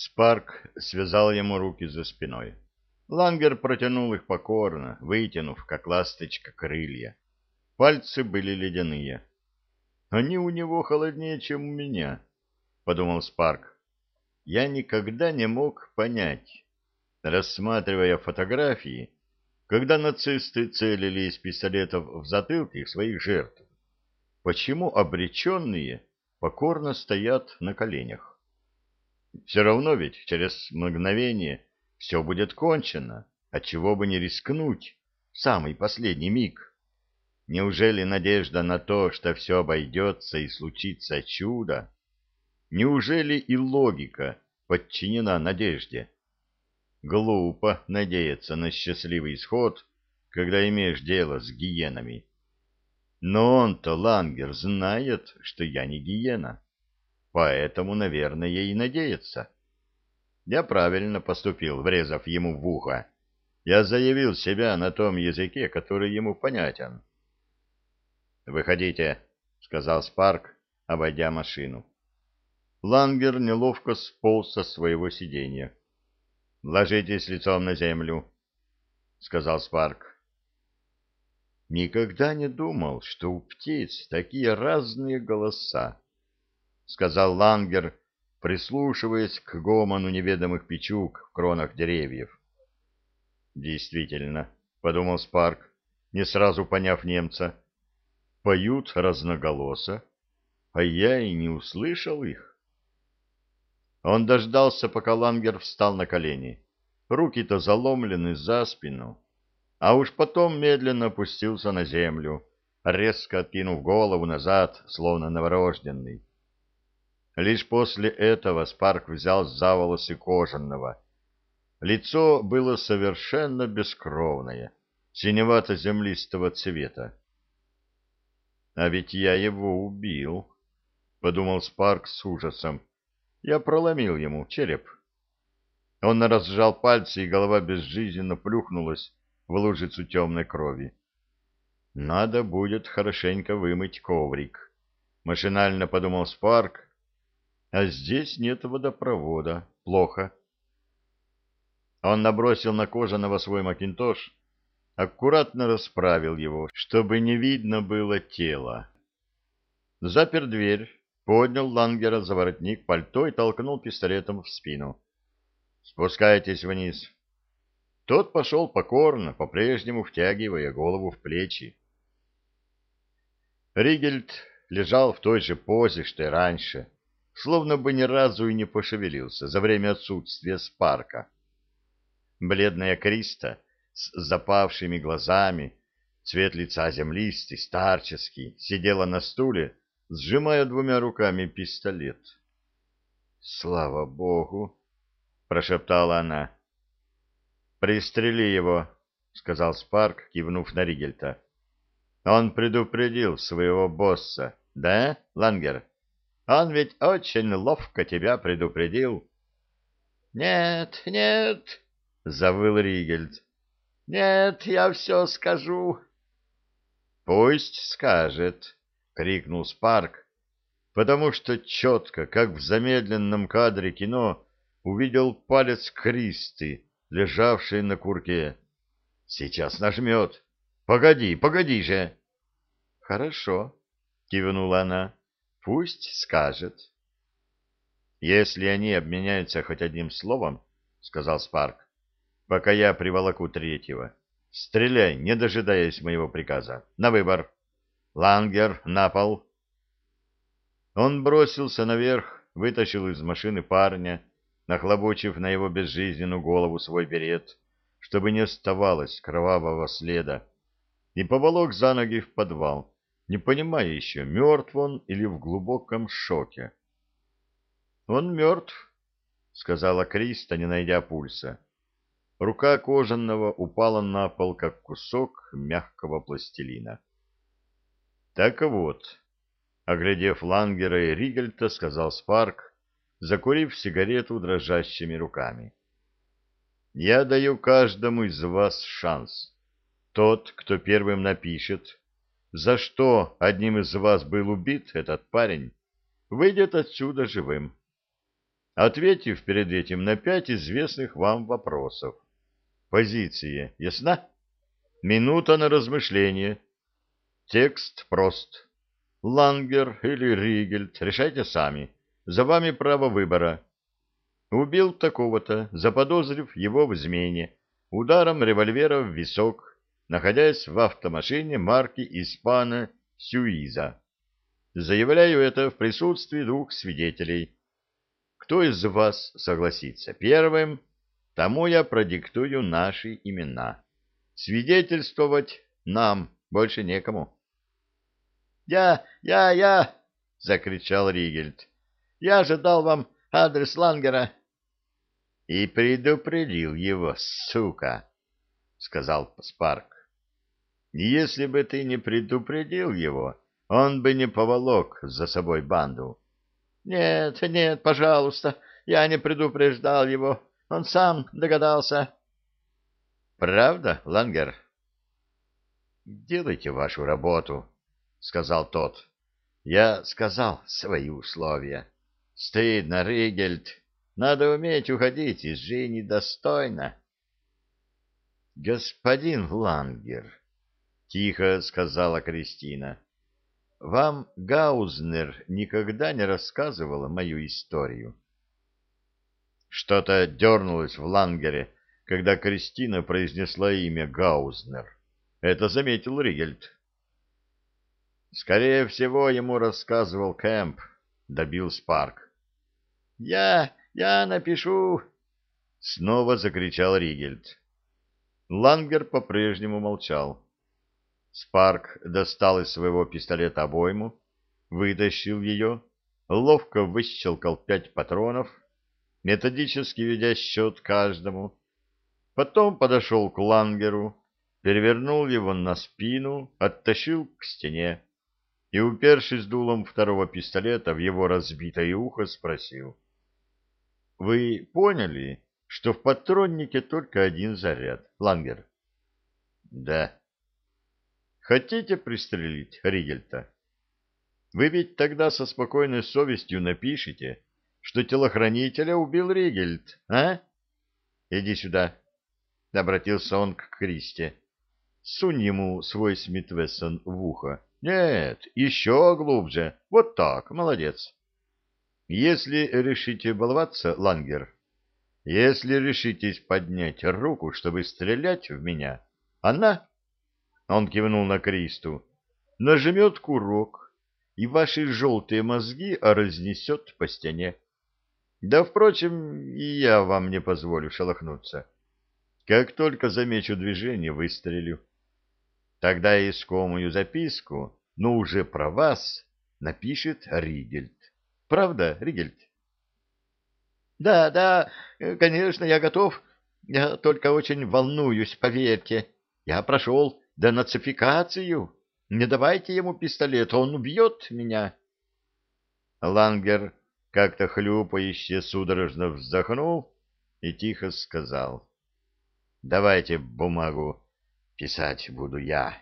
Спарк связал ему руки за спиной. Лангер протянул их покорно, вытянув, как ласточка, крылья. Пальцы были ледяные. «Они у него холоднее, чем у меня», — подумал Спарк. «Я никогда не мог понять, рассматривая фотографии, когда нацисты целили из пистолетов в затылки своих жертв, почему обреченные покорно стоят на коленях. Все равно ведь через мгновение все будет кончено, отчего бы не рискнуть в самый последний миг. Неужели надежда на то, что все обойдется и случится чудо? Неужели и логика подчинена надежде? Глупо надеяться на счастливый исход, когда имеешь дело с гиенами. Но он-то, Лангер, знает, что я не гиена. Поэтому, наверное, и надеется. Я правильно поступил, врезав ему в ухо. Я заявил себя на том языке, который ему понятен. «Выходите», — сказал Спарк, обойдя машину. Лангер неловко сполз со своего сиденья. «Ложитесь лицом на землю», — сказал Спарк. Никогда не думал, что у птиц такие разные голоса. — сказал Лангер, прислушиваясь к гомону неведомых печук в кронах деревьев. «Действительно», — подумал Спарк, не сразу поняв немца, — «поют разноголосо, а я и не услышал их». Он дождался, пока Лангер встал на колени. Руки-то заломлены за спину, а уж потом медленно опустился на землю, резко откинув голову назад, словно новорожденный. Лишь после этого Спарк взял за волосы кожаного. Лицо было совершенно бескровное, синевато-землистого цвета. «А ведь я его убил», — подумал Спарк с ужасом. «Я проломил ему череп». Он разжал пальцы, и голова безжизненно плюхнулась в лужицу темной крови. «Надо будет хорошенько вымыть коврик», — машинально подумал Спарк, а здесь нет водопровода. Плохо. Он набросил на кожаного свой макинтош, аккуратно расправил его, чтобы не видно было тела. Запер дверь, поднял Лангера за воротник пальто и толкнул пистолетом в спину. «Спускайтесь вниз». Тот пошел покорно, по-прежнему втягивая голову в плечи. Ригельд лежал в той же позе, что и раньше, словно бы ни разу и не пошевелился за время отсутствия с парка. Бледная Криста с запавшими глазами, цвет лица землистый, старческий, сидела на стуле, сжимая двумя руками пистолет. «Слава Богу!» — прошептала она. «Пристрели его», — сказал Спарк, кивнув на Ригельта. «Он предупредил своего босса, да, Лангер?» Он ведь очень ловко тебя предупредил. — Нет, нет, — завыл Ригельд. — Нет, я все скажу. — Пусть скажет, — крикнул Спарк, потому что четко, как в замедленном кадре кино, увидел палец Кристы, лежавший на курке. — Сейчас нажмет. — Погоди, погоди же. — Хорошо, — кивнула она. Пусть скажет. Если они обменяются хоть одним словом, — сказал Спарк, — пока я приволоку третьего, стреляй, не дожидаясь моего приказа. На выбор. Лангер, на пол. Он бросился наверх, вытащил из машины парня, нахлобучив на его безжизненную голову свой берет, чтобы не оставалось кровавого следа, и поволок за ноги в подвал не понимая еще, мертв он или в глубоком шоке. — Он мертв, — сказала Криста, не найдя пульса. Рука кожаного упала на пол, как кусок мягкого пластилина. — Так вот, — оглядев Лангера и Ригельта, сказал Спарк, закурив сигарету дрожащими руками. — Я даю каждому из вас шанс. Тот, кто первым напишет за что одним из вас был убит этот парень, выйдет отсюда живым. ответив перед этим на пять известных вам вопросов. Позиция ясна? Минута на размышление. Текст прост. Лангер или Ригельд, решайте сами. За вами право выбора. Убил такого-то, заподозрив его в измене, ударом револьвера в висок, находясь в автомашине марки Испана Сюиза. Заявляю это в присутствии двух свидетелей. Кто из вас согласится первым, тому я продиктую наши имена. Свидетельствовать нам больше некому. «Я, я, я!» — закричал Ригельд. «Я же дал вам адрес Лангера». «И предупредил его, сука!» — сказал Спарк. «Если бы ты не предупредил его, он бы не поволок за собой банду». «Нет, нет, пожалуйста, я не предупреждал его, он сам догадался». Правда, Лангер? Делайте вашу работу, сказал тот. Я сказал свои условия. Стыдно, Ригельд. Надо уметь уходить из жизни достойно. Господин Лангер, тихо сказала Кристина. Вам Гаузнер никогда не рассказывала мою историю. Что-то дернулось в Лангере, когда Кристина произнесла имя Гаузнер. Это заметил Ригельд. Скорее всего, ему рассказывал Кэмп, добил Спарк. «Я... я напишу...» Снова закричал Ригельд. Лангер по-прежнему молчал. Спарк достал из своего пистолета обойму, вытащил ее, ловко выщелкал пять патронов, методически ведя счет каждому, Потом подошел к лангеру, перевернул его на спину, оттащил к стене и, упершись дулом второго пистолета в его разбитое ухо, спросил. — Вы поняли, что в патроннике только один заряд, лангер? — Да. — Хотите пристрелить Ригельта? Вы ведь тогда со спокойной совестью напишите, что телохранителя убил Ригельт, а? Иди сюда. — обратился он к Кристе. — Сунь ему свой Смит Вессон в ухо. — Нет, еще глубже. Вот так, молодец. Если решите баловаться, Лангер, если решитесь поднять руку, чтобы стрелять в меня, она, — он кивнул на Кристу, — нажмет курок, и ваши желтые мозги разнесет по стене. Да, впрочем, и я вам не позволю шелохнуться. — как только замечу движение, выстрелю. Тогда искомую записку, но уже про вас, напишет Ригельд. Правда, Ригельд? Да, да, конечно, я готов. Я только очень волнуюсь, поверьте. Я прошел денацификацию. Не давайте ему пистолет, он убьет меня. Лангер как-то хлюпающе судорожно вздохнул и тихо сказал. Давайте бумагу. Писать буду я.